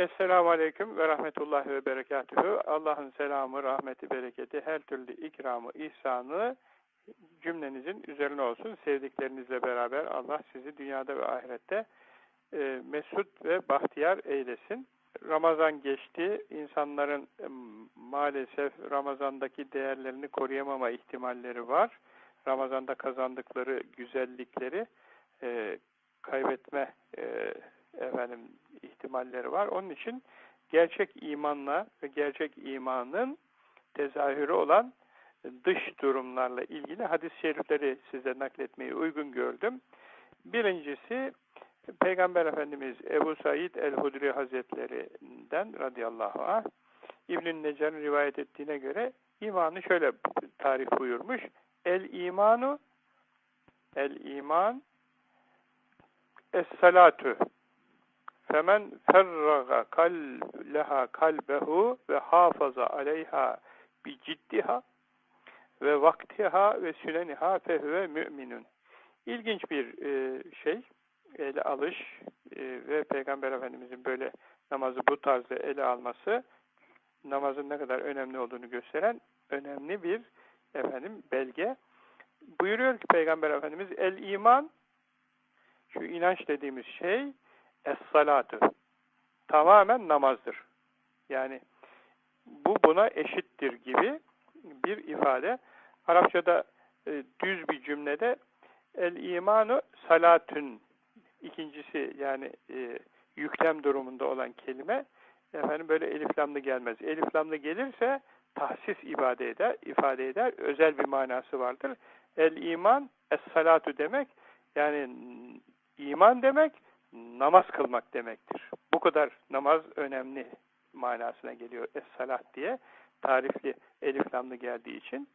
Esselamu Aleyküm ve Rahmetullahi ve Berekatühü. Allah'ın selamı, rahmeti, bereketi, her türlü ikramı, ihsanı cümlenizin üzerine olsun. Sevdiklerinizle beraber Allah sizi dünyada ve ahirette e, mesut ve bahtiyar eylesin. Ramazan geçti. İnsanların e, maalesef Ramazan'daki değerlerini koruyamama ihtimalleri var. Ramazan'da kazandıkları güzellikleri e, kaybetme e, efendim ihtimalleri var. Onun için gerçek imanla ve gerçek imanın tezahürü olan dış durumlarla ilgili hadis-i şerifleri size nakletmeyi uygun gördüm. Birincisi Peygamber Efendimiz Ebu Said el-Hudri Hazretlerinden radıyallahu anh İbn-i rivayet ettiğine göre imanı şöyle tarif buyurmuş. El imanu el iman es salatu Femen ferraga leha kalbehu ve hafaza aleyha bi ciddiha ve vaktiha ve süneniha fehüve müminun. İlginç bir e, şey, ele alış e, ve Peygamber Efendimizin böyle namazı bu tarzda ele alması namazın ne kadar önemli olduğunu gösteren önemli bir efendim belge. Buyuruyor ki Peygamber Efendimiz el iman şu inanç dediğimiz şey Es-salatu. Tamamen namazdır. Yani bu buna eşittir gibi bir ifade. Arapçada e, düz bir cümlede el imanu salatün ikincisi yani e, yüklem durumunda olan kelime efendim böyle eliflamlı gelmez. Eliflamlı gelirse tahsis ibade eder, ifade eder. Özel bir manası vardır. El iman es salatu demek yani iman demek namaz kılmak demektir. Bu kadar namaz önemli manasına geliyor es-salat diye tarifli eliflamlı geldiği için.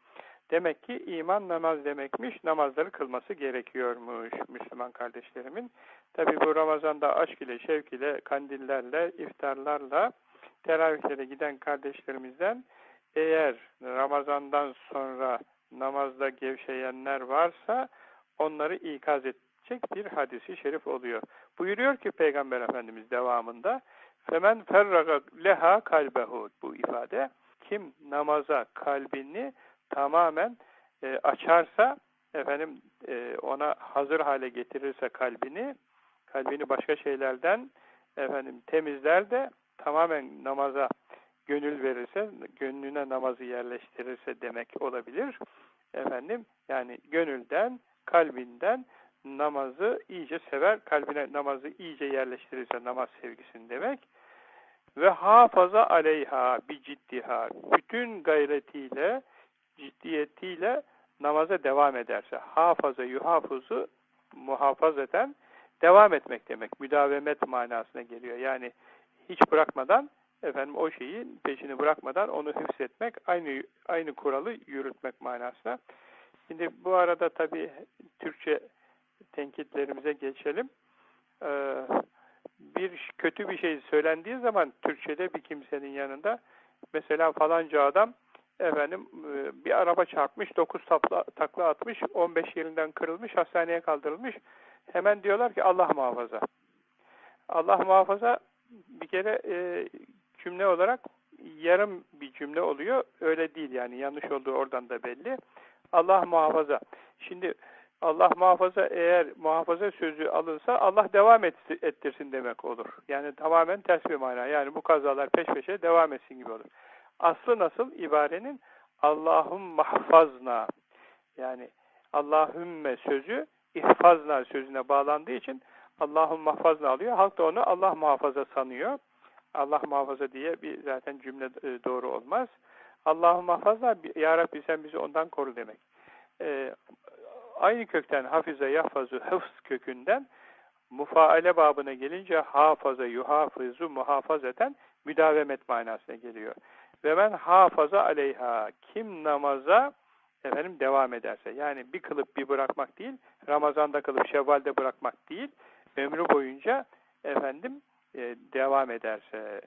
Demek ki iman namaz demekmiş, namazları kılması gerekiyormuş Müslüman kardeşlerimin. Tabi bu Ramazan'da aşk ile, şevk ile, kandillerle, iftarlarla teravihlere giden kardeşlerimizden eğer Ramazan'dan sonra namazda gevşeyenler varsa onları ikaz et, edecek bir hadisi şerif oluyor. Buyuruyor ki Peygamber Efendimiz devamında femen ferraga leha kalbehu bu ifade kim namaza kalbini tamamen e, açarsa efendim e, ona hazır hale getirirse kalbini kalbini başka şeylerden efendim temizler de tamamen namaza gönül verirse, gönlüne namazı yerleştirirse demek olabilir. Efendim yani gönülden, kalbinden namazı iyice sever, kalbine namazı iyice yerleştirirse namaz sevgisini demek. Ve hafaza aleyha bi ciddiha bütün gayretiyle, ciddiyetiyle namaza devam ederse. Hafaza yuhafuzu muhafazeten devam etmek demek. Müdavemet manasına geliyor. Yani hiç bırakmadan efendim o şeyi peşini bırakmadan onu hıfzetmek, aynı aynı kuralı yürütmek manasına. Şimdi bu arada tabii Türkçe tenkitlerimize geçelim. Ee, bir kötü bir şey söylendiği zaman Türkçe'de bir kimsenin yanında mesela falanca adam efendim e, bir araba çarpmış, 9 takla, takla atmış, 15 yerinden kırılmış, hastaneye kaldırılmış. Hemen diyorlar ki Allah muhafaza. Allah muhafaza bir kere e, cümle olarak yarım bir cümle oluyor. Öyle değil yani yanlış olduğu oradan da belli. Allah muhafaza. Şimdi Allah muhafaza eğer muhafaza sözü alınsa Allah devam ettirsin demek olur. Yani tamamen ters bir mana. Yani bu kazalar peş peşe devam etsin gibi olur. Aslı nasıl? ibarenin Allahum mahfazna yani Allahümme sözü ihfazna sözüne bağlandığı için Allahum mahfazna alıyor. Halk da onu Allah muhafaza sanıyor. Allah muhafaza diye bir zaten cümle e, doğru olmaz. Allahum mahfazna Ya Rabbi sen bizi ondan koru demek. Ee, aynı kökten hafize yahfazu hıfz kökünden mufaale babına gelince hafaza yuhafizu muhafazeten müdavemet manasına geliyor. Ve ben hafaza aleyha kim namaza efendim devam ederse yani bir kılıp bir bırakmak değil Ramazan'da kılıp Şevval'de bırakmak değil ömrü boyunca efendim e, devam ederse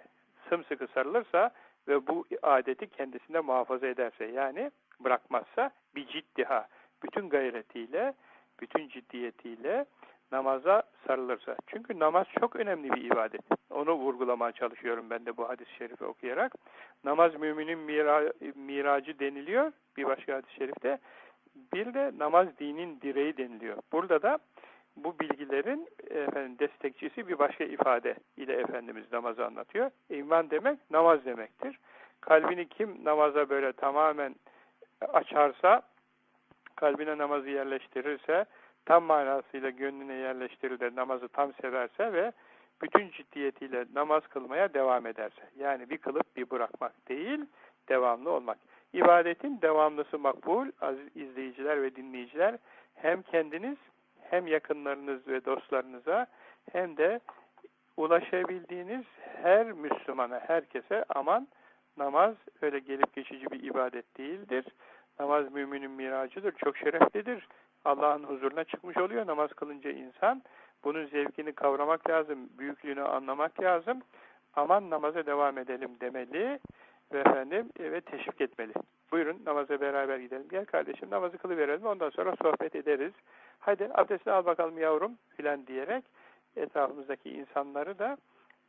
sımsıkı sarılırsa ve bu adeti kendisinde muhafaza ederse yani bırakmazsa bir ciddiha bütün gayretiyle, bütün ciddiyetiyle namaza sarılırsa. Çünkü namaz çok önemli bir ibadet. Onu vurgulamaya çalışıyorum ben de bu hadis-i şerifi okuyarak. Namaz müminin mira, miracı deniliyor bir başka hadis-i şerifte. Bir de namaz dinin direği deniliyor. Burada da bu bilgilerin efendim, destekçisi bir başka ifade ile Efendimiz namazı anlatıyor. İman demek namaz demektir. Kalbini kim namaza böyle tamamen açarsa, kalbine namazı yerleştirirse, tam manasıyla gönlüne yerleştirir namazı tam severse ve bütün ciddiyetiyle namaz kılmaya devam ederse. Yani bir kılıp bir bırakmak değil, devamlı olmak. İbadetin devamlısı makbul, aziz izleyiciler ve dinleyiciler hem kendiniz hem yakınlarınız ve dostlarınıza hem de ulaşabildiğiniz her Müslümana, herkese aman namaz öyle gelip geçici bir ibadet değildir. Namaz müminin miracıdır, çok şereflidir. Allah'ın huzuruna çıkmış oluyor namaz kılınca insan. Bunun zevkini kavramak lazım, büyüklüğünü anlamak lazım. Aman namaza devam edelim demeli ve efendim ve teşvik etmeli. Buyurun namaza beraber gidelim. Gel kardeşim namazı kılıverelim ondan sonra sohbet ederiz. Hadi abdestini al bakalım yavrum filan diyerek etrafımızdaki insanları da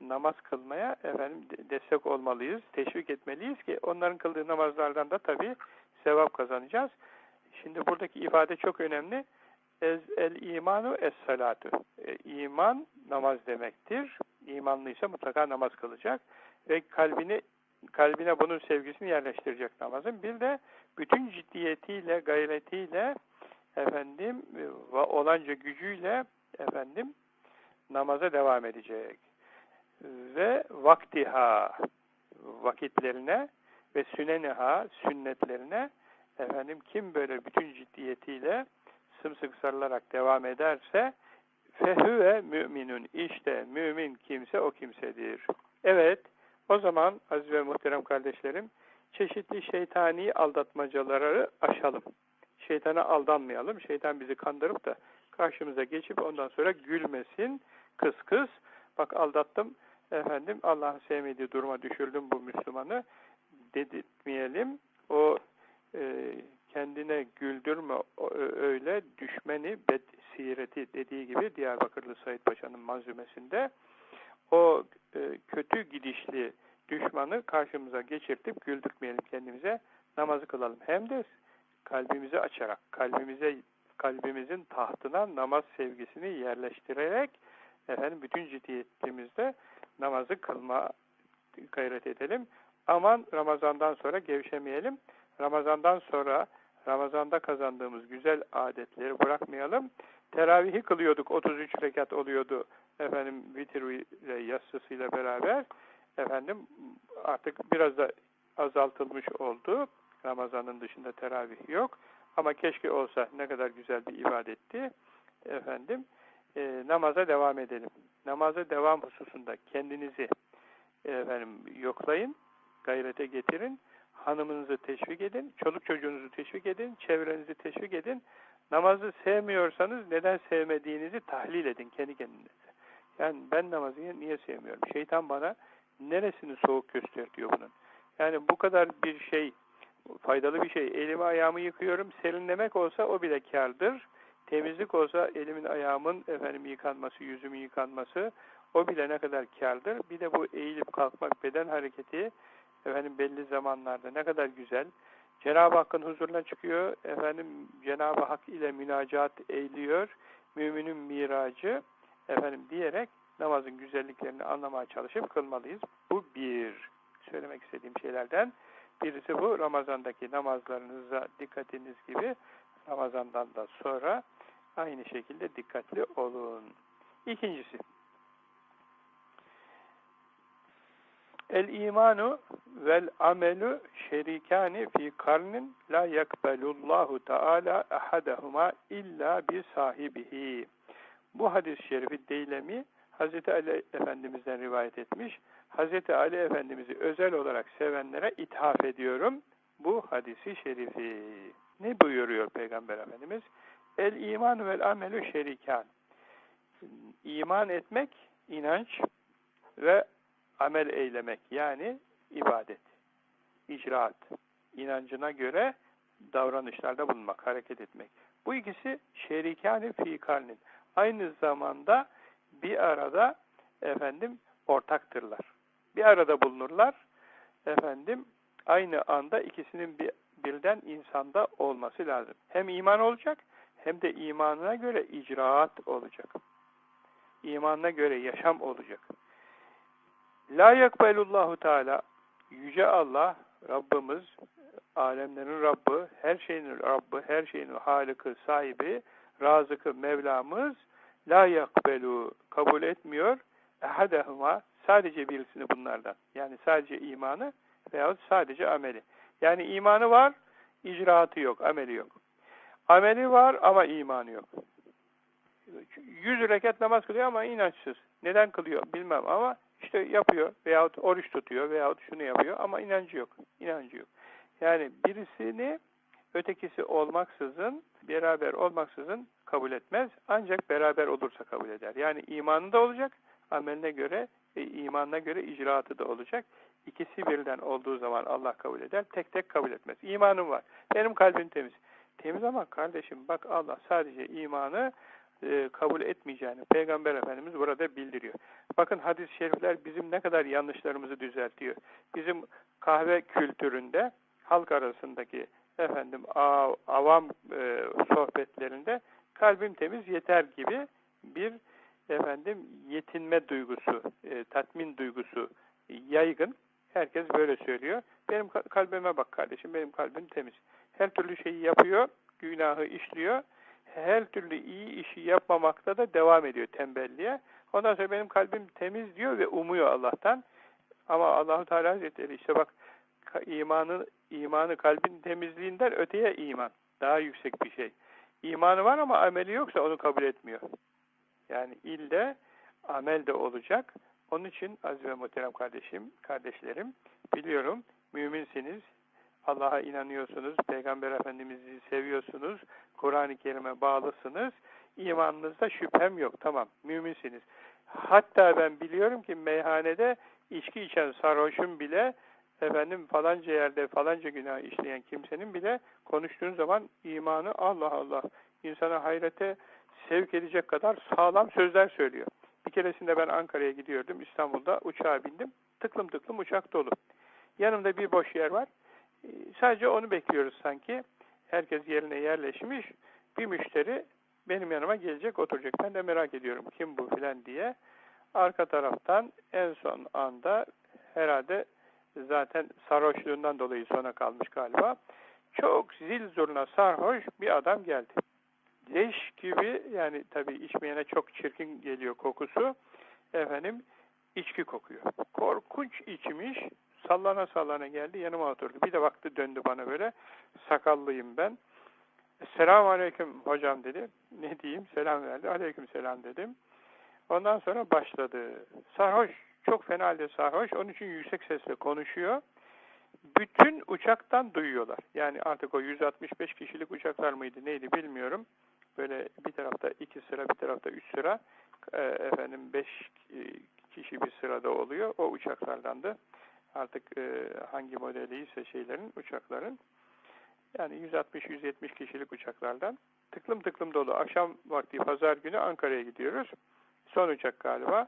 namaz kılmaya efendim destek olmalıyız, teşvik etmeliyiz ki onların kıldığı namazlardan da tabii sevap kazanacağız. Şimdi buradaki ifade çok önemli. Ez, el imanu es salatu. E, iman namaz demektir. İmanlıysa mutlaka namaz kılacak ve kalbini kalbine bunun sevgisini yerleştirecek namazın. Bir de bütün ciddiyetiyle, gayretiyle efendim olanca gücüyle efendim namaza devam edecek. Ve vaktiha vakitlerine ve süneniha sünnetlerine efendim kim böyle bütün ciddiyetiyle sımsıkı sarılarak devam ederse fehüve müminun işte mümin kimse o kimsedir. Evet o zaman aziz ve muhterem kardeşlerim çeşitli şeytani aldatmacaları aşalım. Şeytana aldanmayalım. Şeytan bizi kandırıp da karşımıza geçip ondan sonra gülmesin. Kıs kıs. Bak aldattım efendim Allah'ın sevmediği duruma düşürdüm bu Müslümanı dedirtmeyelim. O e, kendine güldürme öyle düşmeni bed sireti dediği gibi Diyarbakırlı Said Paşa'nın manzumesinde o e, kötü gidişli düşmanı karşımıza geçirtip güldürtmeyelim kendimize namazı kılalım. Hem de kalbimizi açarak, kalbimize kalbimizin tahtına namaz sevgisini yerleştirerek efendim bütün ciddiyetimizde namazı kılma gayret edelim. Aman Ramazan'dan sonra gevşemeyelim. Ramazan'dan sonra Ramazan'da kazandığımız güzel adetleri bırakmayalım. Teravihi kılıyorduk. 33 rekat oluyordu efendim vitir ile yassısıyla beraber. Efendim artık biraz da azaltılmış oldu. Ramazan'ın dışında teravih yok. Ama keşke olsa ne kadar güzel bir ibadetti. Efendim e, namaza devam edelim. Namaza devam hususunda kendinizi efendim yoklayın, gayrete getirin hanımınızı teşvik edin, çoluk çocuğunuzu teşvik edin, çevrenizi teşvik edin. Namazı sevmiyorsanız neden sevmediğinizi tahlil edin kendi kendinize. Yani ben namazı niye sevmiyorum? Şeytan bana neresini soğuk gösteriyor bunun. Yani bu kadar bir şey, faydalı bir şey. Elimi ayağımı yıkıyorum, serinlemek olsa o bile kardır. Temizlik olsa elimin ayağımın efendim yıkanması, yüzümün yıkanması o bile ne kadar kardır. Bir de bu eğilip kalkmak, beden hareketi efendim belli zamanlarda ne kadar güzel. Cenab-ı Hakk'ın huzuruna çıkıyor. Efendim Cenab-ı Hak ile münacat eğiliyor. Müminin miracı efendim diyerek namazın güzelliklerini anlamaya çalışıp kılmalıyız. Bu bir söylemek istediğim şeylerden. Birisi bu Ramazan'daki namazlarınıza dikkatiniz gibi Ramazan'dan da sonra aynı şekilde dikkatli olun. İkincisi El imanu vel amelu şerikani fi karnin la yakbelullahu taala ahadahuma illa bi sahibihi. Bu hadis-i şerifi Deylemi Hazreti Ali Efendimiz'den rivayet etmiş. Hazreti Ali Efendimiz'i özel olarak sevenlere ithaf ediyorum. Bu hadisi şerifi. Ne buyuruyor Peygamber Efendimiz? El iman vel amelu şerikan. İman etmek, inanç ve amel eylemek yani ibadet, icraat, inancına göre davranışlarda bulunmak, hareket etmek. Bu ikisi şerikâni fî karnin. aynı zamanda bir arada efendim ortaktırlar. Bir arada bulunurlar. Efendim aynı anda ikisinin bir, birden insanda olması lazım. Hem iman olacak hem de imanına göre icraat olacak. İmanına göre yaşam olacak. La yakbelullahu teala yüce Allah Rabbimiz alemlerin Rabbi, her şeyin Rabbi, her şeyin Halık'ı, sahibi, Razık'ı, Mevlamız la yakbelu kabul etmiyor ehadehuma sadece birisini bunlardan. Yani sadece imanı veyahut sadece ameli. Yani imanı var, icraatı yok, ameli yok. Ameli var ama imanı yok. Yüz rekat namaz kılıyor ama inançsız. Neden kılıyor bilmem ama işte yapıyor veyahut oruç tutuyor veyahut şunu yapıyor ama inancı yok. İnancı yok. Yani birisini ötekisi olmaksızın, beraber olmaksızın kabul etmez. Ancak beraber olursa kabul eder. Yani imanı da olacak, ameline göre ve imanına göre icraatı da olacak. İkisi birden olduğu zaman Allah kabul eder, tek tek kabul etmez. İmanım var, benim kalbim temiz. Temiz ama kardeşim bak Allah sadece imanı e, kabul etmeyeceğini Peygamber Efendimiz burada bildiriyor. Bakın hadis-i şerifler bizim ne kadar yanlışlarımızı düzeltiyor. Bizim kahve kültüründe halk arasındaki efendim av, avam e, sohbetlerinde kalbim temiz yeter gibi bir efendim yetinme duygusu, e, tatmin duygusu yaygın. Herkes böyle söylüyor. Benim kalbime bak kardeşim, benim kalbim temiz. Her türlü şeyi yapıyor, günahı işliyor. Her türlü iyi işi yapmamakta da devam ediyor tembelliğe. Ondan sonra benim kalbim temiz diyor ve umuyor Allah'tan. Ama Allahu Teala Hazretleri işte bak imanı imanı kalbin temizliğinden öteye iman. Daha yüksek bir şey. İmanı var ama ameli yoksa onu kabul etmiyor. Yani ilde amel de olacak. Onun için aziz ve muhterem kardeşim, kardeşlerim biliyorum müminsiniz, Allah'a inanıyorsunuz, Peygamber Efendimiz'i seviyorsunuz, Kur'an-ı Kerim'e bağlısınız, imanınızda şüphem yok, tamam, müminsiniz. Hatta ben biliyorum ki meyhanede içki içen sarhoşun bile efendim falanca yerde falanca günah işleyen kimsenin bile konuştuğun zaman imanı Allah Allah insana hayrete sevk edecek kadar sağlam sözler söylüyor. Bir keresinde ben Ankara'ya gidiyordum. İstanbul'da uçağa bindim. Tıklım tıklım uçak dolu. Yanımda bir boş yer var. Ee, sadece onu bekliyoruz sanki. Herkes yerine yerleşmiş. Bir müşteri benim yanıma gelecek, oturacak. Ben de merak ediyorum kim bu filan diye. Arka taraftan en son anda herhalde zaten sarhoşluğundan dolayı sona kalmış galiba. Çok zil zurna sarhoş bir adam geldi. Leş gibi yani tabii içmeyene çok çirkin geliyor kokusu. Efendim içki kokuyor. Korkunç içmiş. Sallana sallana geldi yanıma oturdu. Bir de baktı döndü bana böyle. Sakallıyım ben. Selamun Aleyküm hocam dedi. Ne diyeyim? Selam verdi. Aleyküm selam dedim. Ondan sonra başladı. Sarhoş. Çok fena halde sarhoş. Onun için yüksek sesle konuşuyor. Bütün uçaktan duyuyorlar. Yani artık o 165 kişilik uçaklar mıydı neydi bilmiyorum böyle bir tarafta iki sıra, bir tarafta üç sıra, e, efendim beş e, kişi bir sırada oluyor. O uçaklardan da artık e, hangi modeliyse şeylerin, uçakların, yani 160-170 kişilik uçaklardan tıklım tıklım dolu. Akşam vakti pazar günü Ankara'ya gidiyoruz. Son uçak galiba.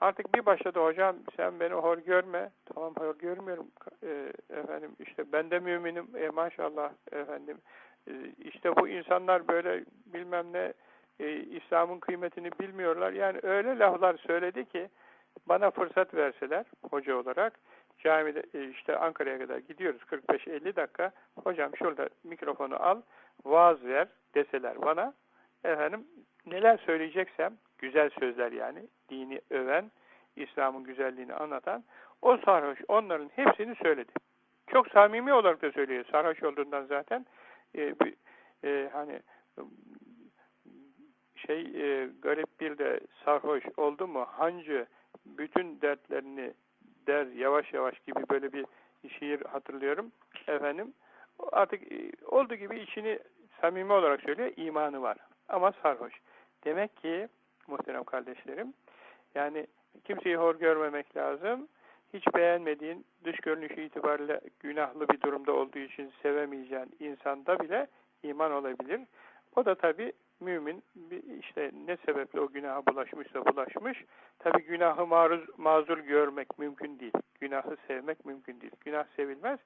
Artık bir başladı hocam sen beni hor görme. Tamam hor görmüyorum. E, efendim işte ben de müminim. E, maşallah efendim ee, işte bu insanlar böyle bilmem ne e, İslam'ın kıymetini bilmiyorlar. Yani öyle laflar söyledi ki bana fırsat verseler hoca olarak camide e, işte Ankara'ya kadar gidiyoruz 45-50 dakika. Hocam şurada mikrofonu al, vaaz ver deseler bana. Efendim neler söyleyeceksem güzel sözler yani dini öven, İslam'ın güzelliğini anlatan o sarhoş onların hepsini söyledi. Çok samimi olarak da söylüyor. Sarhoş olduğundan zaten e, e, hani şey e, garip bir de sarhoş oldu mu hancı bütün dertlerini der yavaş yavaş gibi böyle bir şiir hatırlıyorum. Efendim artık e, olduğu gibi içini samimi olarak söylüyor imanı var ama sarhoş. Demek ki muhterem kardeşlerim yani kimseyi hor görmemek lazım. Hiç beğenmediğin, dış görünüşü itibariyle günahlı bir durumda olduğu için sevemeyeceğin insanda bile iman olabilir. O da tabi mümin işte ne sebeple o günaha bulaşmışsa bulaşmış. Tabi günahı maruz, mazur görmek mümkün değil. Günahı sevmek mümkün değil. Günah sevilmez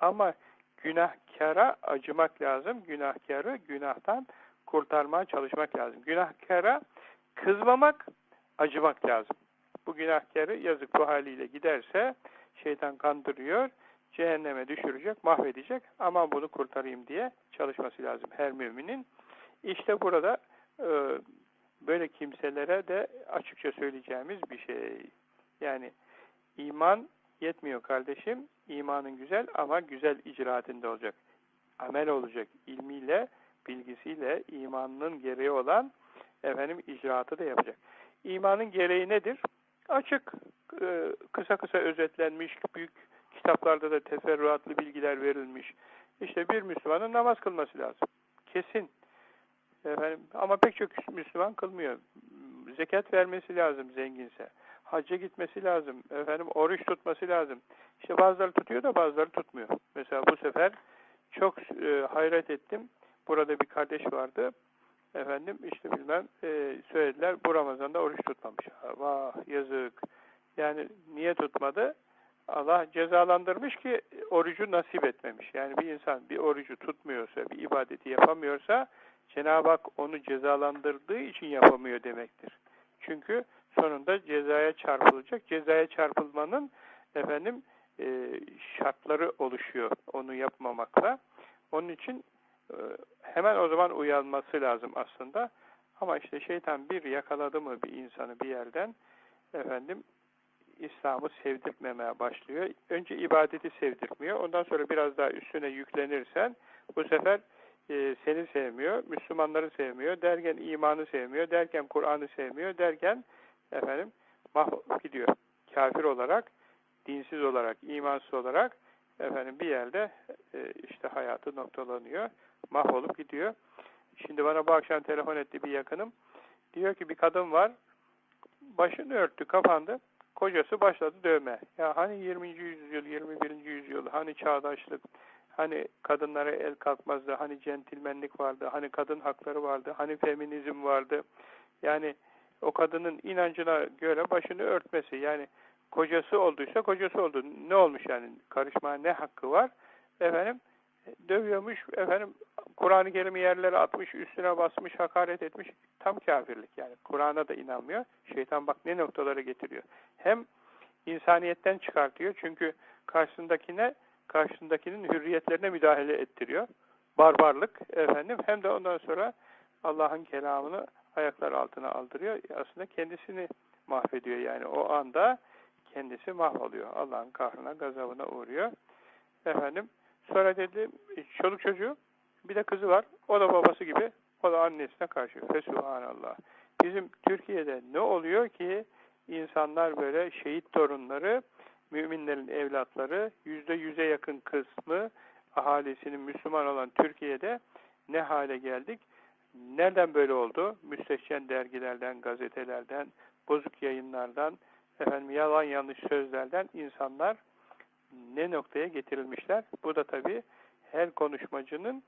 ama günahkara acımak lazım. Günahkarı günahtan kurtarmaya çalışmak lazım. Günahkara kızmamak, acımak lazım. Bu günahkarı yazık bu haliyle giderse şeytan kandırıyor, cehenneme düşürecek, mahvedecek ama bunu kurtarayım diye çalışması lazım her müminin. İşte burada e, böyle kimselere de açıkça söyleyeceğimiz bir şey. Yani iman yetmiyor kardeşim. İmanın güzel ama güzel icraatinde olacak. Amel olacak. ilmiyle, bilgisiyle imanının gereği olan efendim icraatı da yapacak. İmanın gereği nedir? Açık, e, kısa kısa özetlenmiş, büyük kitaplarda da teferruatlı bilgiler verilmiş. İşte bir Müslümanın namaz kılması lazım. Kesin. Efendim, ama pek çok Müslüman kılmıyor. Zekat vermesi lazım zenginse. Hacca gitmesi lazım. Efendim oruç tutması lazım. İşte bazıları tutuyor da bazıları tutmuyor. Mesela bu sefer çok e, hayret ettim. Burada bir kardeş vardı. Efendim işte bilmem e, söylediler bu Ramazan'da oruç tutmamış. Vah yazık. Yani niye tutmadı? Allah cezalandırmış ki orucu nasip etmemiş. Yani bir insan bir orucu tutmuyorsa, bir ibadeti yapamıyorsa Cenab-ı Hak onu cezalandırdığı için yapamıyor demektir. Çünkü sonunda cezaya çarpılacak. Cezaya çarpılmanın efendim e, şartları oluşuyor onu yapmamakla. Onun için e, hemen o zaman uyanması lazım aslında. Ama işte şeytan bir yakaladı mı bir insanı bir yerden efendim İslam'ı sevdirtmemeye başlıyor. Önce ibadeti sevdirtmiyor. Ondan sonra biraz daha üstüne yüklenirsen bu sefer e, seni sevmiyor, Müslümanları sevmiyor, derken imanı sevmiyor, derken Kur'an'ı sevmiyor, derken efendim mahvolup gidiyor. Kafir olarak, dinsiz olarak, imansız olarak efendim bir yerde e, işte hayatı noktalanıyor, mahvolup gidiyor. Şimdi bana bu akşam telefon etti bir yakınım. Diyor ki bir kadın var, başını örttü, kapandı. Kocası başladı dövme. Ya hani 20. yüzyıl, 21. yüzyıl, hani çağdaşlık, hani kadınlara el kalkmazdı, hani centilmenlik vardı, hani kadın hakları vardı, hani feminizm vardı. Yani o kadının inancına göre başını örtmesi. Yani kocası olduysa kocası oldu. Ne olmuş yani? Karışmaya ne hakkı var? Efendim dövüyormuş, efendim Kur'an-ı Kerim'i yerlere atmış, üstüne basmış, hakaret etmiş. Tam kafirlik yani. Kur'an'a da inanmıyor. Şeytan bak ne noktaları getiriyor. Hem insaniyetten çıkartıyor. Çünkü karşısındakine karşısındakinin hürriyetlerine müdahale ettiriyor. Barbarlık efendim. Hem de ondan sonra Allah'ın kelamını ayaklar altına aldırıyor. Aslında kendisini mahvediyor yani. O anda kendisi mahvoluyor. Allah'ın kahrına, gazabına uğruyor. Efendim sonra dedi çoluk çocuğu bir de kızı var. O da babası gibi. O da annesine karşı. Fesubhanallah. Bizim Türkiye'de ne oluyor ki insanlar böyle şehit torunları, müminlerin evlatları, yüzde yüze yakın kısmı ahalisinin Müslüman olan Türkiye'de ne hale geldik? Nereden böyle oldu? Müstehcen dergilerden, gazetelerden, bozuk yayınlardan, efendim yalan yanlış sözlerden insanlar ne noktaya getirilmişler? Bu da tabii her konuşmacının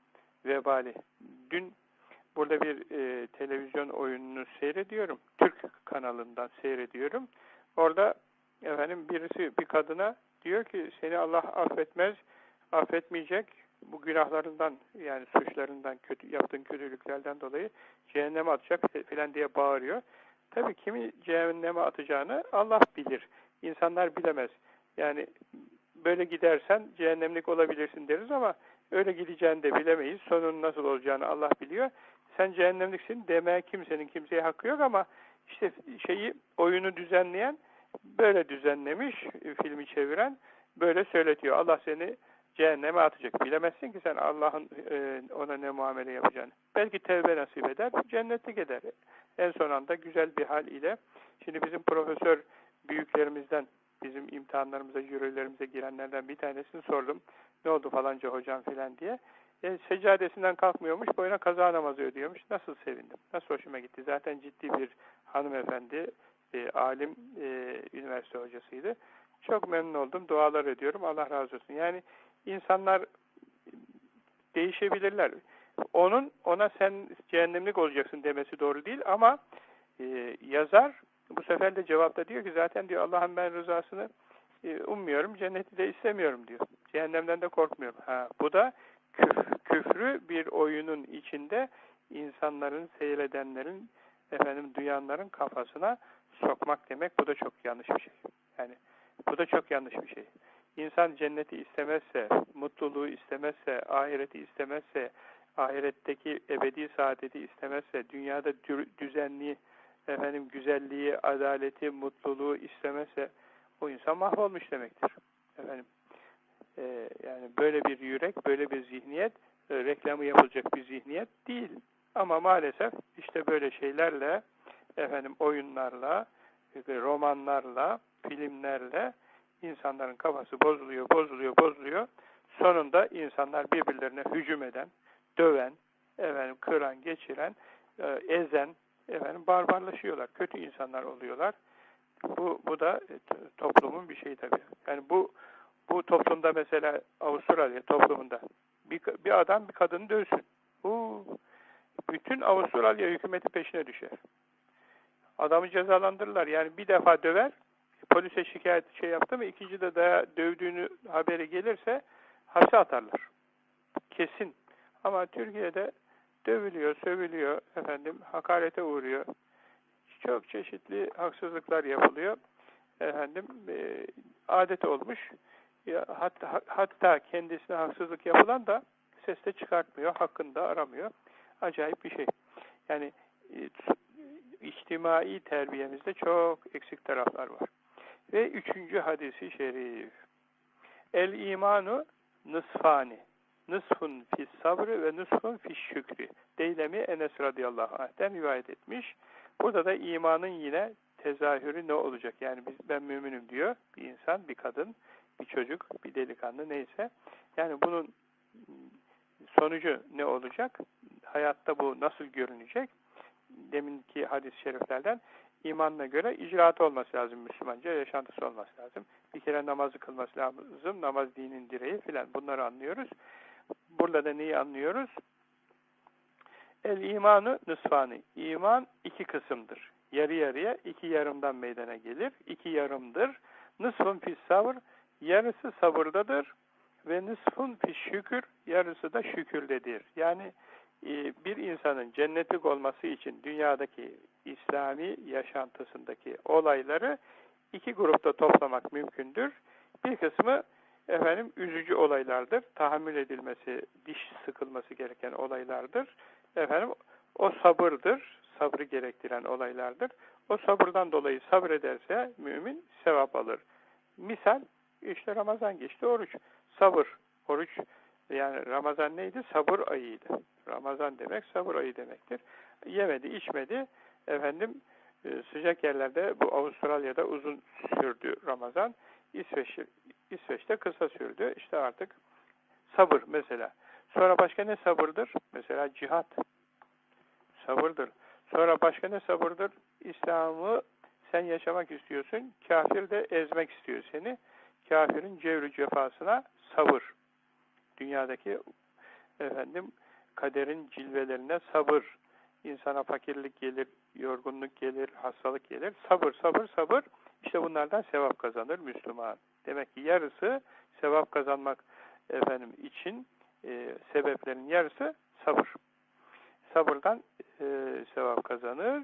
vebali. Dün burada bir e, televizyon oyununu seyrediyorum. Türk kanalından seyrediyorum. Orada efendim birisi bir kadına diyor ki seni Allah affetmez, affetmeyecek. Bu günahlarından yani suçlarından, kötü yaptığın kötülüklerden dolayı cehenneme atacak filan diye bağırıyor. Tabii kimi cehenneme atacağını Allah bilir. İnsanlar bilemez. Yani böyle gidersen cehennemlik olabilirsin deriz ama öyle gideceğini de bilemeyiz. Sonun nasıl olacağını Allah biliyor. Sen cehennemliksin demeye kimsenin kimseye hakkı yok ama işte şeyi oyunu düzenleyen böyle düzenlemiş filmi çeviren böyle söyletiyor. Allah seni cehenneme atacak. Bilemezsin ki sen Allah'ın e, ona ne muamele yapacağını. Belki tevbe nasip eder, cennetlik eder. En son anda güzel bir hal ile. Şimdi bizim profesör büyüklerimizden, bizim imtihanlarımıza, jürilerimize girenlerden bir tanesini sordum. Ne oldu falanca hocam filan diye. E, seccadesinden kalkmıyormuş, boyuna kaza namazı ödüyormuş. Nasıl sevindim, nasıl hoşuma gitti. Zaten ciddi bir hanımefendi, e, alim e, üniversite hocasıydı. Çok memnun oldum, dualar ediyorum. Allah razı olsun. Yani insanlar değişebilirler. onun ona sen cehennemlik olacaksın demesi doğru değil ama e, yazar bu sefer de cevapta diyor ki zaten diyor Allah'ın ben rızasını e, ummuyorum, cenneti de istemiyorum diyor. Cehennemden de korkmuyorum. Ha, bu da küf, küfrü bir oyunun içinde insanların, seyredenlerin, efendim duyanların kafasına sokmak demek. Bu da çok yanlış bir şey. Yani bu da çok yanlış bir şey. İnsan cenneti istemezse, mutluluğu istemezse, ahireti istemezse, ahiretteki ebedi saadeti istemezse, dünyada düzenliği, efendim güzelliği, adaleti, mutluluğu istemezse o insan mahvolmuş demektir. Efendim e, yani böyle bir yürek, böyle bir zihniyet e, reklamı yapılacak bir zihniyet değil. Ama maalesef işte böyle şeylerle efendim oyunlarla, romanlarla, filmlerle insanların kafası bozuluyor, bozuluyor, bozuluyor. Sonunda insanlar birbirlerine hücum eden, döven, efendim kıran, geçiren, e, ezen, efendim barbarlaşıyorlar. Kötü insanlar oluyorlar. Bu bu da e, toplumun bir şeyi tabii. Yani bu bu toplumda mesela Avustralya toplumunda bir, bir adam bir kadını dövsün. Bu bütün Avustralya hükümeti peşine düşer. Adamı cezalandırırlar. Yani bir defa döver, polise şikayet şey yaptı mı ikinci de daha dövdüğünü haberi gelirse hapse atarlar. Kesin. Ama Türkiye'de dövülüyor, sövülüyor, efendim hakarete uğruyor. Çok çeşitli haksızlıklar yapılıyor. Efendim e, adet olmuş. Hatta, hatta kendisine haksızlık yapılan da seste çıkartmıyor, hakkında aramıyor. Acayip bir şey. Yani e, içtimai terbiyemizde çok eksik taraflar var. Ve üçüncü hadisi şerif. El imanu nısfani. Nısfun fis sabrı ve nısfun fis şükri. Deylemi Enes radıyallahu anh'ten rivayet etmiş. Burada da imanın yine tezahürü ne olacak? Yani biz, ben müminim diyor bir insan, bir kadın, bir çocuk, bir delikanlı neyse. Yani bunun sonucu ne olacak? Hayatta bu nasıl görünecek? Deminki hadis-i şeriflerden imanına göre icraatı olması lazım Müslümanca, yaşantısı olması lazım. Bir kere namazı kılması lazım, namaz dinin direği filan bunları anlıyoruz. Burada da neyi anlıyoruz? El imanı nısfanı. İman iki kısımdır. Yarı yarıya iki yarımdan meydana gelir. İki yarımdır. Nısfun fis sabır. Yarısı sabırdadır. Ve nısfun fis şükür. Yarısı da şükürdedir. Yani bir insanın cennetlik olması için dünyadaki İslami yaşantısındaki olayları iki grupta toplamak mümkündür. Bir kısmı efendim üzücü olaylardır. Tahammül edilmesi, diş sıkılması gereken olaylardır. Efendim o sabırdır. Sabrı gerektiren olaylardır. O sabırdan dolayı sabrederse mümin sevap alır. Misal işte Ramazan geçti oruç. Sabır. Oruç yani Ramazan neydi? Sabır ayıydı. Ramazan demek sabır ayı demektir. Yemedi, içmedi. Efendim e, sıcak yerlerde bu Avustralya'da uzun sürdü Ramazan. İsveç, İsveç'te kısa sürdü. İşte artık sabır mesela. Sonra başka ne sabırdır? Mesela cihat. Sabırdır. Sonra başka ne sabırdır? İslam'ı sen yaşamak istiyorsun. Kafir de ezmek istiyor seni. Kafirin cevri cefasına sabır. Dünyadaki efendim kaderin cilvelerine sabır. İnsana fakirlik gelir, yorgunluk gelir, hastalık gelir. Sabır, sabır, sabır. İşte bunlardan sevap kazanır Müslüman. Demek ki yarısı sevap kazanmak efendim için e, sebeplerin yarısı sabır. Sabırdan e, sevap kazanır,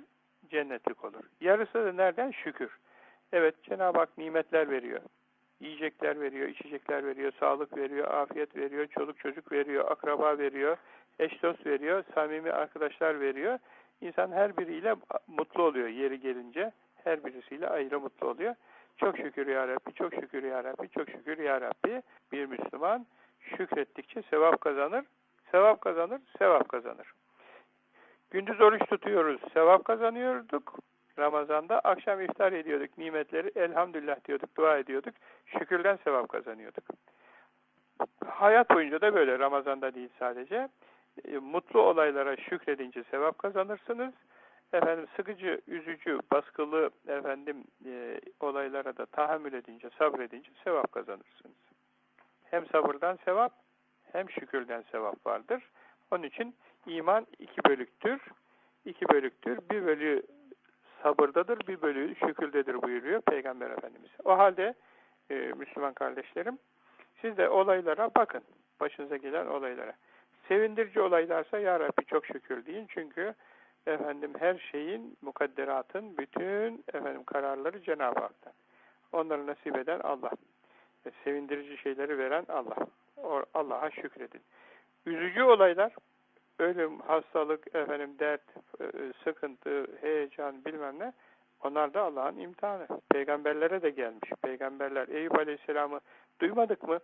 cennetlik olur. Yarısı da nereden? Şükür. Evet Cenab-ı Hak nimetler veriyor. Yiyecekler veriyor, içecekler veriyor, sağlık veriyor, afiyet veriyor, çoluk çocuk veriyor, akraba veriyor, eş dost veriyor, samimi arkadaşlar veriyor. İnsan her biriyle mutlu oluyor yeri gelince. Her birisiyle ayrı mutlu oluyor. Çok şükür ya Rabbi, çok şükür ya Rabbi, çok şükür ya Rabbi. Bir Müslüman şükrettikçe sevap kazanır. Sevap kazanır, sevap kazanır. Gündüz oruç tutuyoruz, sevap kazanıyorduk. Ramazan'da akşam iftar ediyorduk, nimetleri elhamdülillah diyorduk, dua ediyorduk. Şükürden sevap kazanıyorduk. Hayat boyunca da böyle, Ramazan'da değil sadece. E, mutlu olaylara şükredince sevap kazanırsınız. Efendim sıkıcı, üzücü, baskılı efendim e, olaylara da tahammül edince, sabredince sevap kazanırsınız. Hem sabırdan sevap, hem şükürden sevap vardır. Onun için iman iki bölüktür. İki bölüktür. Bir bölü sabırdadır, bir bölü şükürdedir buyuruyor Peygamber Efendimiz. O halde e, Müslüman kardeşlerim, siz de olaylara bakın. Başınıza gelen olaylara. Sevindirici olaylarsa Ya Rabbi çok şükür deyin. Çünkü efendim her şeyin, mukadderatın bütün efendim kararları Cenab-ı Hak'tan. Onları nasip eden Allah. Ve sevindirici şeyleri veren Allah. Allah'a şükredin. Üzücü olaylar, ölüm, hastalık, efendim dert, e, sıkıntı, heyecan bilmem ne onlar da Allah'ın imtihanı. Peygamberlere de gelmiş. Peygamberler Eyüp Aleyhisselam'ı duymadık mı?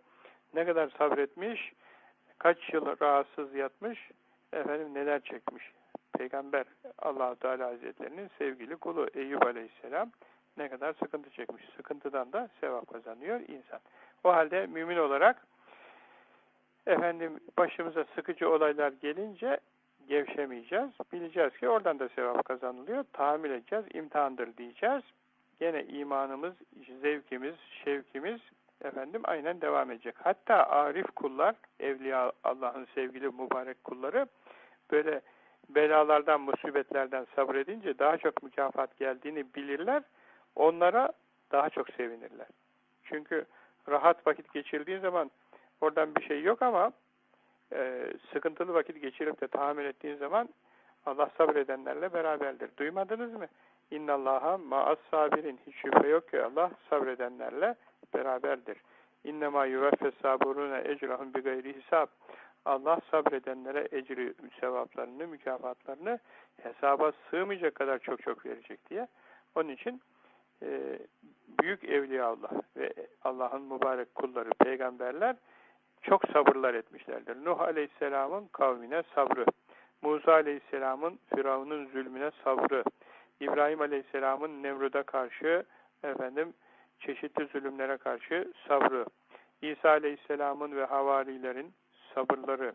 Ne kadar sabretmiş, kaç yıl rahatsız yatmış, efendim neler çekmiş. Peygamber allah Teala Hazretlerinin sevgili kulu Eyüp Aleyhisselam ne kadar sıkıntı çekmiş. Sıkıntıdan da sevap kazanıyor insan. O halde mümin olarak efendim başımıza sıkıcı olaylar gelince gevşemeyeceğiz. Bileceğiz ki oradan da sevap kazanılıyor. Tahammül edeceğiz. imtihandır diyeceğiz. Gene imanımız, zevkimiz, şevkimiz efendim aynen devam edecek. Hatta arif kullar, evliya Allah'ın sevgili mübarek kulları böyle belalardan, musibetlerden sabredince daha çok mükafat geldiğini bilirler. Onlara daha çok sevinirler. Çünkü rahat vakit geçirdiğin zaman oradan bir şey yok ama e, sıkıntılı vakit geçirip de tahammül ettiğin zaman Allah sabredenlerle beraberdir. Duymadınız mı? İnnallaha ma'as sabirin. Hiç şüphe yok ki Allah sabredenlerle beraberdir. İnnemâ yuveffes saburûne ecrahum bi gayri hisab. Allah sabredenlere ecri sevaplarını, mükafatlarını hesaba sığmayacak kadar çok çok verecek diye. Onun için e, büyük evliya Allah ve Allah'ın mübarek kulları, peygamberler çok sabırlar etmişlerdir. Nuh Aleyhisselam'ın kavmine sabrı, Musa Aleyhisselam'ın Firavun'un zulmüne sabrı, İbrahim Aleyhisselam'ın Nemrud'a karşı efendim çeşitli zulümlere karşı sabrı, İsa Aleyhisselam'ın ve havarilerin sabırları,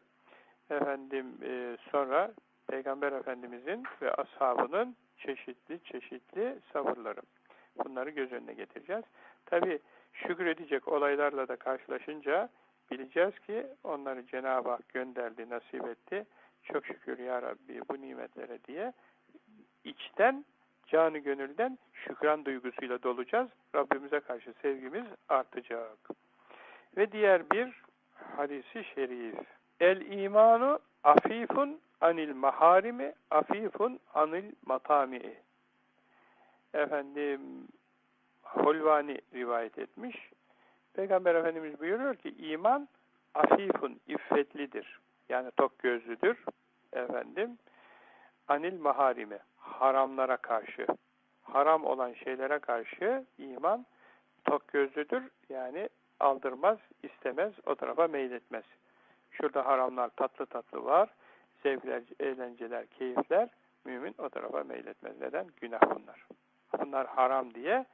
efendim e, sonra Peygamber Efendimizin ve ashabının çeşitli çeşitli sabırları. Bunları göz önüne getireceğiz. Tabi şükredecek olaylarla da karşılaşınca bileceğiz ki onları Cenab-ı Hak gönderdi, nasip etti. Çok şükür ya Rabbi bu nimetlere diye içten, canı gönülden şükran duygusuyla dolacağız. Rabbimize karşı sevgimiz artacak. Ve diğer bir hadisi şerif. El imanu afifun anil maharimi afifun anil matami'i. Efendim Hulvani rivayet etmiş. Peygamber Efendimiz buyuruyor ki iman afifun, iffetlidir. Yani tok gözlüdür. Efendim anil maharimi, haramlara karşı, haram olan şeylere karşı iman tok gözlüdür. Yani aldırmaz, istemez, o tarafa meyletmez. Şurada haramlar tatlı tatlı var, zevkler, eğlenceler, keyifler, mümin o tarafa meyletmez. Neden? Günah bunlar. Bunlar haram diye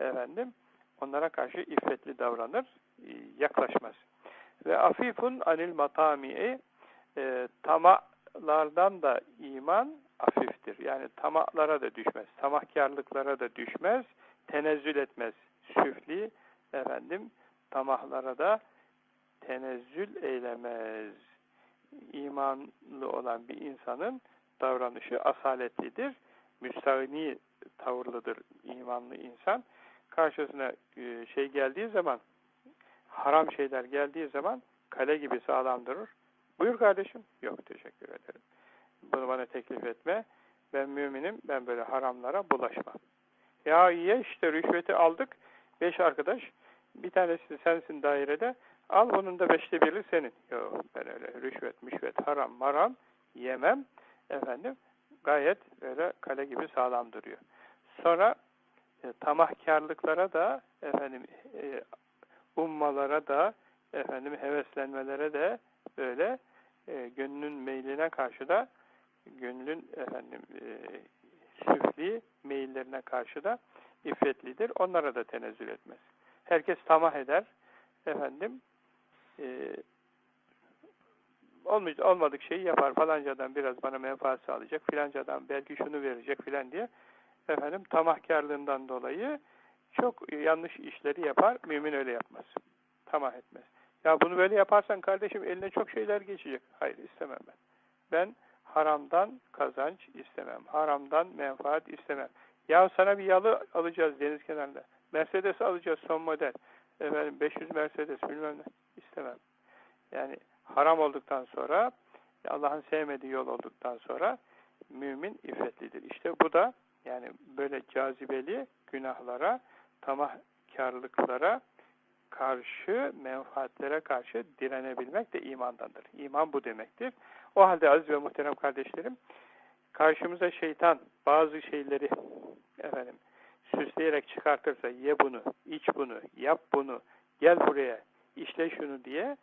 efendim onlara karşı iffetli davranır, e, yaklaşmaz. Ve afifun anil matami'i e, tamalardan da iman afiftir. Yani tamalara da düşmez, tamahkarlıklara da düşmez, tenezzül etmez. Süfli efendim tamahlara da tenezzül eylemez. İmanlı olan bir insanın davranışı asaletlidir. Müstahni tavırlıdır imanlı insan. Karşısına e, şey geldiği zaman, haram şeyler geldiği zaman kale gibi sağlam durur. Buyur kardeşim. Yok teşekkür ederim. Bunu bana teklif etme. Ben müminim, ben böyle haramlara bulaşmam. Ya ye işte rüşveti aldık. Beş arkadaş bir tanesi sensin dairede. Al bunun da beşte biri senin. Yok ben öyle rüşvet, müşvet, haram, maram yemem. Efendim gayet böyle kale gibi sağlam duruyor. Sonra e, tamahkarlıklara da efendim e, ummalara da efendim heveslenmelere de böyle e, gönlün meyline karşı da gönlün efendim e, süfli meyillerine karşı da iffetlidir. Onlara da tenezzül etmez. Herkes tamah eder. Efendim e, olmadık şeyi yapar. Falancadan biraz bana menfaat sağlayacak. Filancadan belki şunu verecek filan diye. Efendim tamahkarlığından dolayı çok yanlış işleri yapar. Mümin öyle yapmaz. Tamah etmez. Ya bunu böyle yaparsan kardeşim eline çok şeyler geçecek. Hayır istemem ben. Ben haramdan kazanç istemem. Haramdan menfaat istemem. Ya sana bir yalı alacağız deniz kenarında. Mercedes alacağız son model. Efendim 500 Mercedes bilmem ne. istemem. Yani haram olduktan sonra Allah'ın sevmediği yol olduktan sonra mümin iffetlidir. İşte bu da yani böyle cazibeli günahlara, tamahkarlıklara karşı, menfaatlere karşı direnebilmek de imandandır. İman bu demektir. O halde aziz ve muhterem kardeşlerim, karşımıza şeytan bazı şeyleri efendim süsleyerek çıkartırsa ye bunu, iç bunu, yap bunu, gel buraya, işle şunu diye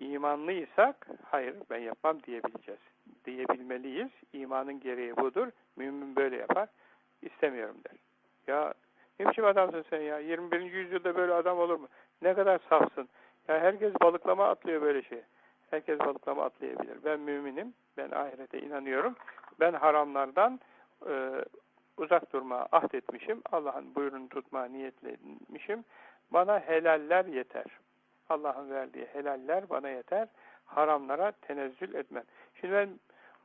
imanlıysak hayır ben yapmam diyebileceğiz. Diyebilmeliyiz. İmanın gereği budur. Mümin böyle yapar. İstemiyorum der. Ya ne biçim adamsın sen ya? 21. yüzyılda böyle adam olur mu? Ne kadar safsın. Ya herkes balıklama atlıyor böyle şey. Herkes balıklama atlayabilir. Ben müminim. Ben ahirete inanıyorum. Ben haramlardan e, uzak durmaya ahdetmişim. Allah'ın buyurunu tutmaya niyetlenmişim. Bana helaller yeter. Allah'ın verdiği helaller bana yeter. Haramlara tenezzül etmem. Şimdi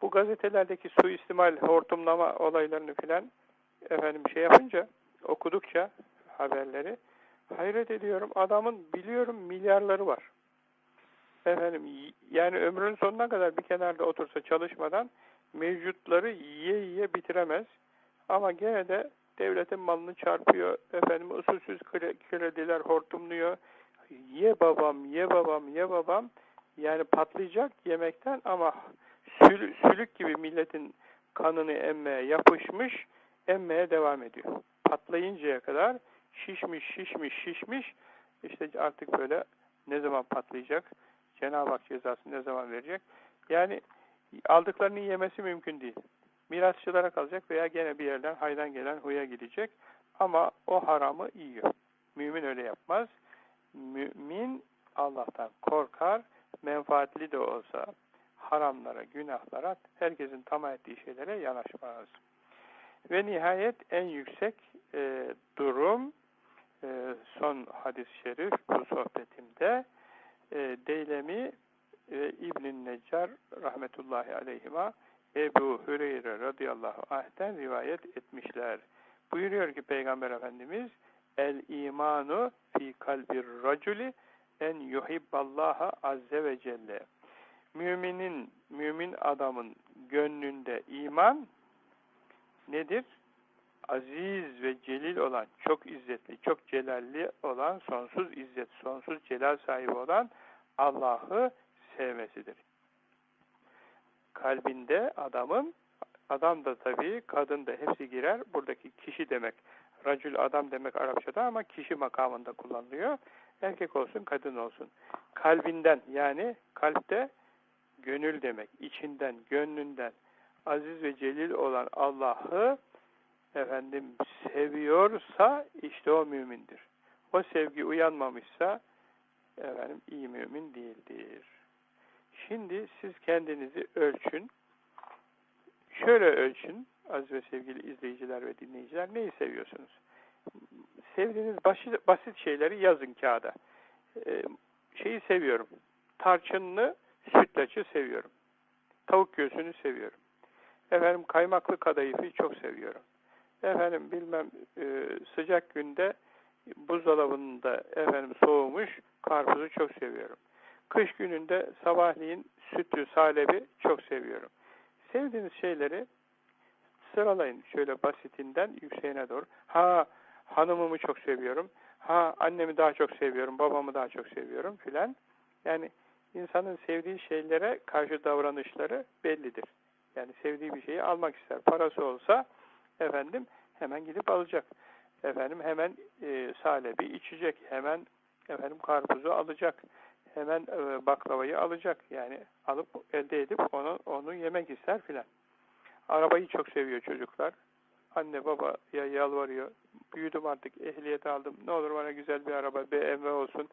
bu gazetelerdeki suistimal, hortumlama olaylarını filan efendim şey yapınca, okudukça haberleri hayret ediyorum. Adamın biliyorum milyarları var. Efendim yani ömrünün sonuna kadar bir kenarda otursa çalışmadan mevcutları yiye yiye bitiremez. Ama gene de devletin malını çarpıyor. Efendim usulsüz krediler hortumluyor. Ye babam, ye babam, ye babam. Yani patlayacak yemekten ama sül, sülük gibi milletin kanını emmeye yapışmış, emmeye devam ediyor. Patlayıncaya kadar şişmiş, şişmiş, şişmiş. İşte artık böyle ne zaman patlayacak? Cenab-ı Hak cezasını ne zaman verecek? Yani aldıklarını yemesi mümkün değil. Mirasçılara kalacak veya gene bir yerden haydan gelen huya gidecek. Ama o haramı yiyor. Mümin öyle yapmaz. Mümin Allah'tan korkar. Menfaatli de olsa haramlara, günahlara, herkesin tamah ettiği şeylere yanaşmaz. Ve nihayet en yüksek e, durum e, son hadis-i şerif bu sohbetimde e, Deylemi ve İbn-i Neccar rahmetullahi aleyhima Ebu Hüreyre radıyallahu anh'ten rivayet etmişler. Buyuruyor ki Peygamber Efendimiz El imanu fi kalbir raculi en yuhibballaha azze ve celle. Müminin, mümin adamın gönlünde iman nedir? Aziz ve celil olan, çok izzetli, çok celalli olan, sonsuz izzet, sonsuz celal sahibi olan Allah'ı sevmesidir kalbinde adamın, adam da tabii, kadın da hepsi girer. Buradaki kişi demek, racül adam demek Arapçada ama kişi makamında kullanılıyor. Erkek olsun, kadın olsun. Kalbinden yani kalpte gönül demek, içinden, gönlünden aziz ve celil olan Allah'ı efendim seviyorsa işte o mümindir. O sevgi uyanmamışsa efendim iyi mümin değildir. Şimdi siz kendinizi ölçün. Şöyle ölçün aziz ve sevgili izleyiciler ve dinleyiciler. Neyi seviyorsunuz? Sevdiğiniz basit, basit şeyleri yazın kağıda. Ee, şeyi seviyorum. Tarçınlı sütlaçı seviyorum. Tavuk göğsünü seviyorum. Efendim kaymaklı kadayıfı çok seviyorum. Efendim bilmem e, sıcak günde buzdolabında efendim soğumuş karpuzu çok seviyorum. Kış gününde sabahleyin sütlü salebi çok seviyorum. Sevdiğiniz şeyleri sıralayın şöyle basitinden yükseğine doğru. Ha hanımımı çok seviyorum. Ha annemi daha çok seviyorum, babamı daha çok seviyorum filan. Yani insanın sevdiği şeylere karşı davranışları bellidir. Yani sevdiği bir şeyi almak ister. Parası olsa efendim hemen gidip alacak. Efendim hemen e, salebi içecek. Hemen efendim karpuzu alacak hemen e, baklavayı alacak. Yani alıp elde edip onu onu yemek ister filan. Arabayı çok seviyor çocuklar. Anne baba ya yalvarıyor. Büyüdüm artık ehliyet aldım. Ne olur bana güzel bir araba BMW olsun.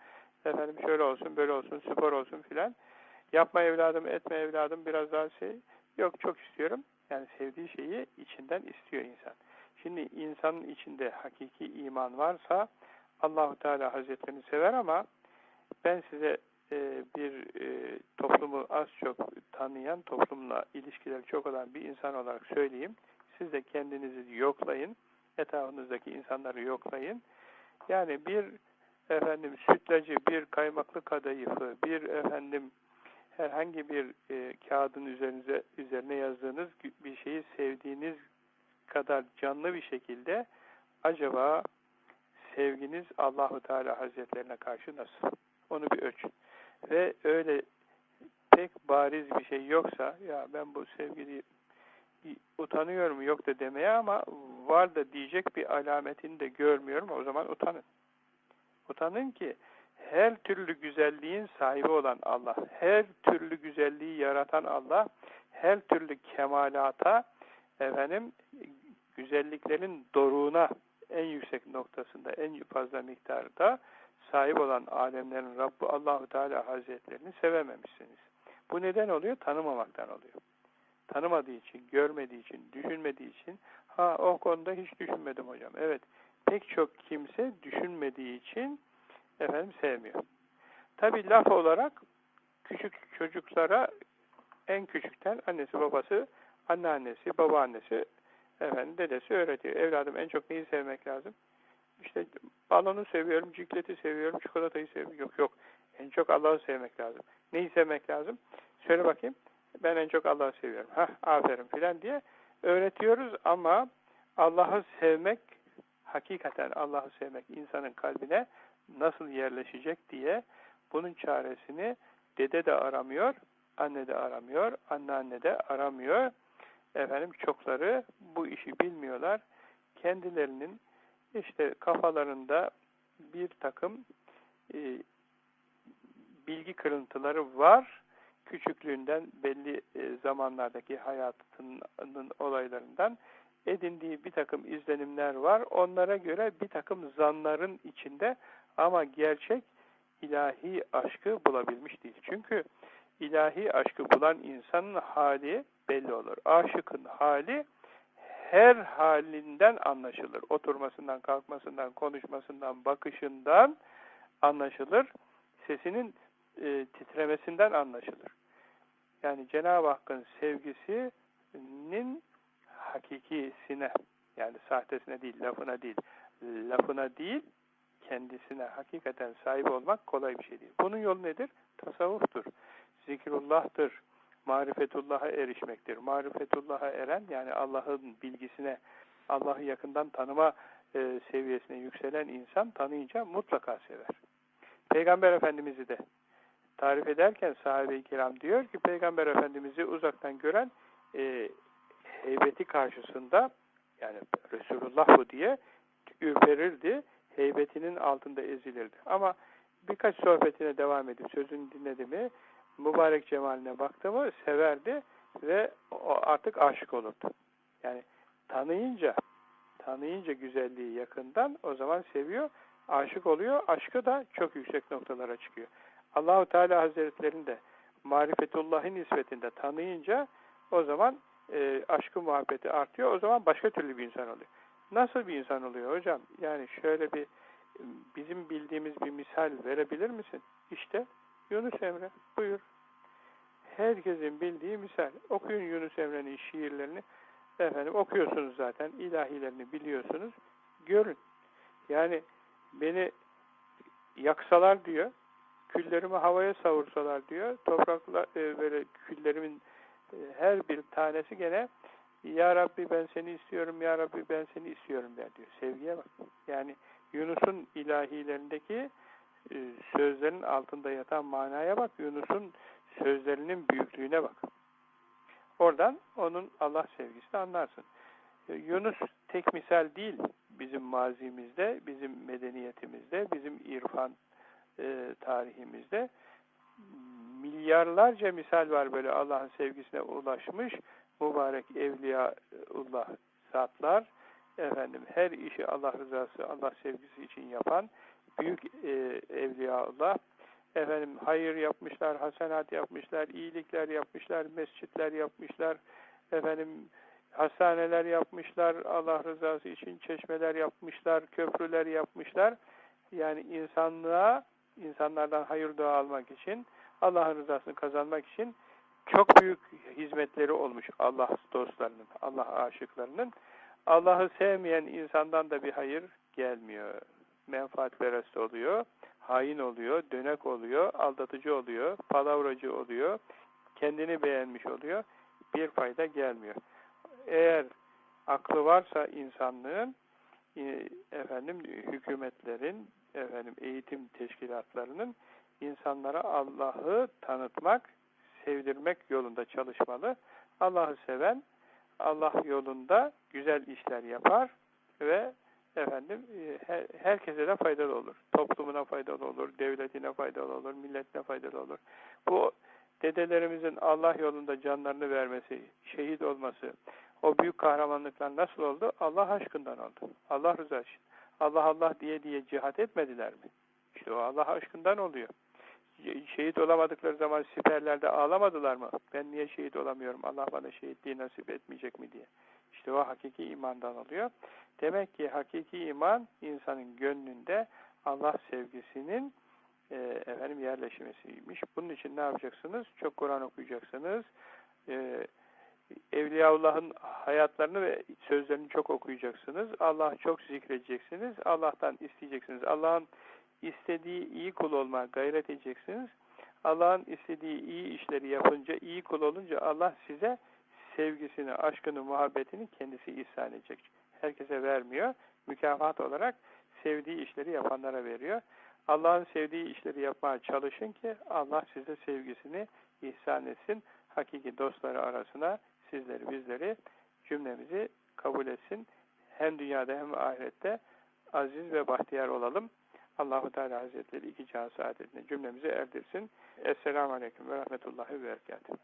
Efendim şöyle olsun böyle olsun spor olsun filan. Yapma evladım etme evladım biraz daha şey. Yok çok istiyorum. Yani sevdiği şeyi içinden istiyor insan. Şimdi insanın içinde hakiki iman varsa Allahu Teala Hazretlerini sever ama ben size e, bir e, toplumu az çok tanıyan, toplumla ilişkileri çok olan bir insan olarak söyleyeyim. Siz de kendinizi yoklayın, etrafınızdaki insanları yoklayın. Yani bir efendim sütlacı, bir kaymaklı kadayıfı, bir efendim herhangi bir e, kağıdın üzerinize üzerine yazdığınız bir şeyi sevdiğiniz kadar canlı bir şekilde acaba sevginiz Allahu Teala Hazretlerine karşı nasıl? Onu bir ölçün. Ve öyle pek bariz bir şey yoksa ya ben bu sevgili utanıyorum yok da demeye ama var da diyecek bir alametini de görmüyorum o zaman utanın. Utanın ki her türlü güzelliğin sahibi olan Allah, her türlü güzelliği yaratan Allah, her türlü kemalata, efendim, güzelliklerin doruğuna, en yüksek noktasında, en fazla miktarda sahip olan alemlerin Rabbi Allahu Teala Hazretlerini sevememişsiniz. Bu neden oluyor? Tanımamaktan oluyor. Tanımadığı için, görmediği için, düşünmediği için, ha o konuda hiç düşünmedim hocam. Evet, pek çok kimse düşünmediği için efendim sevmiyor. Tabi laf olarak küçük çocuklara en küçükten annesi babası, anneannesi, babaannesi, efendim dedesi öğretiyor. Evladım en çok neyi sevmek lazım? İşte balonu seviyorum, cikleti seviyorum, çikolatayı seviyorum. Yok yok. En çok Allah'ı sevmek lazım. Neyi sevmek lazım? Söyle bakayım. Ben en çok Allah'ı seviyorum. Hah, aferin filan diye öğretiyoruz ama Allah'ı sevmek, hakikaten Allah'ı sevmek insanın kalbine nasıl yerleşecek diye bunun çaresini dede de aramıyor, anne de aramıyor, anneanne de aramıyor. Efendim çokları bu işi bilmiyorlar. Kendilerinin işte kafalarında bir takım e, bilgi kırıntıları var. Küçüklüğünden belli e, zamanlardaki hayatının olaylarından edindiği bir takım izlenimler var. Onlara göre bir takım zanların içinde ama gerçek ilahi aşkı bulabilmiş değil. Çünkü ilahi aşkı bulan insanın hali belli olur. Aşıkın hali her halinden anlaşılır. Oturmasından, kalkmasından, konuşmasından, bakışından anlaşılır. Sesinin e, titremesinden anlaşılır. Yani Cenab-ı Hakk'ın sevgisinin hakikisine, yani sahtesine değil, lafına değil, lafına değil, kendisine hakikaten sahip olmak kolay bir şey değil. Bunun yolu nedir? Tasavvuftur, zikrullah'tır, marifetullah'a erişmektir. Marifetullah'a eren yani Allah'ın bilgisine, Allah'ı yakından tanıma e, seviyesine yükselen insan tanıyınca mutlaka sever. Peygamber Efendimiz'i de tarif ederken sahabe-i kiram diyor ki Peygamber Efendimiz'i uzaktan gören e, heybeti karşısında yani Resulullah bu diye ürperirdi heybetinin altında ezilirdi. Ama birkaç sohbetine devam edip sözünü dinledi mi, mübarek cemaline baktı mı severdi ve artık aşık olurdu. Yani tanıyınca, tanıyınca güzelliği yakından o zaman seviyor, aşık oluyor. Aşkı da çok yüksek noktalara çıkıyor. Allahu Teala Hazretlerinin de marifetullah'ın nispetinde tanıyınca o zaman e, aşkı muhabbeti artıyor. O zaman başka türlü bir insan oluyor. Nasıl bir insan oluyor hocam? Yani şöyle bir bizim bildiğimiz bir misal verebilir misin? İşte Yunus Emre. Buyur. Herkesin bildiği misal. Okuyun Yunus Emre'nin şiirlerini. Efendim okuyorsunuz zaten. ilahilerini biliyorsunuz. Görün. Yani beni yaksalar diyor. Küllerimi havaya savursalar diyor. Toprakla e, böyle küllerimin her bir tanesi gene ya Rabbi ben seni istiyorum, Ya Rabbi ben seni istiyorum der diyor. Sevgiye bak. Yani Yunus'un ilahilerindeki e, sözlerin altında yatan manaya bak. Yunus'un sözlerinin büyüklüğüne bak. Oradan onun Allah sevgisini anlarsın. E, Yunus tek misal değil bizim mazimizde, bizim medeniyetimizde, bizim irfan e, tarihimizde. Milyarlarca misal var böyle Allah'ın sevgisine ulaşmış mübarek evliyaullah zatlar, efendim her işi Allah rızası, Allah sevgisi için yapan büyük e, evliyaullah, efendim hayır yapmışlar, hasenat yapmışlar, iyilikler yapmışlar, mescitler yapmışlar, efendim hastaneler yapmışlar, Allah rızası için çeşmeler yapmışlar, köprüler yapmışlar. Yani insanlığa insanlardan hayır dua almak için, Allah'ın rızasını kazanmak için çok büyük hizmetleri olmuş Allah dostlarının, Allah aşıklarının. Allah'ı sevmeyen insandan da bir hayır gelmiyor. Menfaat perest oluyor, hain oluyor, dönek oluyor, aldatıcı oluyor, palavracı oluyor, kendini beğenmiş oluyor. Bir fayda gelmiyor. Eğer aklı varsa insanlığın, e, efendim hükümetlerin, efendim eğitim teşkilatlarının insanlara Allah'ı tanıtmak, sevdirmek yolunda çalışmalı. Allah'ı seven Allah yolunda güzel işler yapar ve efendim e, her, herkese de faydalı olur. Toplumuna faydalı olur, devletine faydalı olur, milletine faydalı olur. Bu dedelerimizin Allah yolunda canlarını vermesi, şehit olması, o büyük kahramanlıklar nasıl oldu? Allah aşkından oldu. Allah rızası için. Allah Allah diye diye cihat etmediler mi? İşte o Allah aşkından oluyor. Şehit olamadıkları zaman siperlerde ağlamadılar mı? Ben niye şehit olamıyorum? Allah bana şehitliği nasip etmeyecek mi diye. İşte o hakiki imandan oluyor. Demek ki hakiki iman insanın gönlünde Allah sevgisinin e, efendim yerleşmesiymiş. Bunun için ne yapacaksınız? Çok Kur'an okuyacaksınız. E, Evliyaullah'ın hayatlarını ve sözlerini çok okuyacaksınız. Allah'ı çok zikredeceksiniz. Allah'tan isteyeceksiniz. Allah'ın istediği iyi kul olmaya gayret edeceksiniz. Allah'ın istediği iyi işleri yapınca, iyi kul olunca Allah size sevgisini, aşkını, muhabbetini kendisi ihsan edecek. Herkese vermiyor. Mükafat olarak sevdiği işleri yapanlara veriyor. Allah'ın sevdiği işleri yapmaya çalışın ki Allah size sevgisini ihsan etsin. Hakiki dostları arasına sizleri, bizleri, cümlemizi kabul etsin. Hem dünyada hem ahirette aziz ve bahtiyar olalım. Allahu Teala Hazretleri iki can saadetine cümlemizi erdirsin. Esselamu Aleyküm ve Rahmetullahi ve Berekatuhu.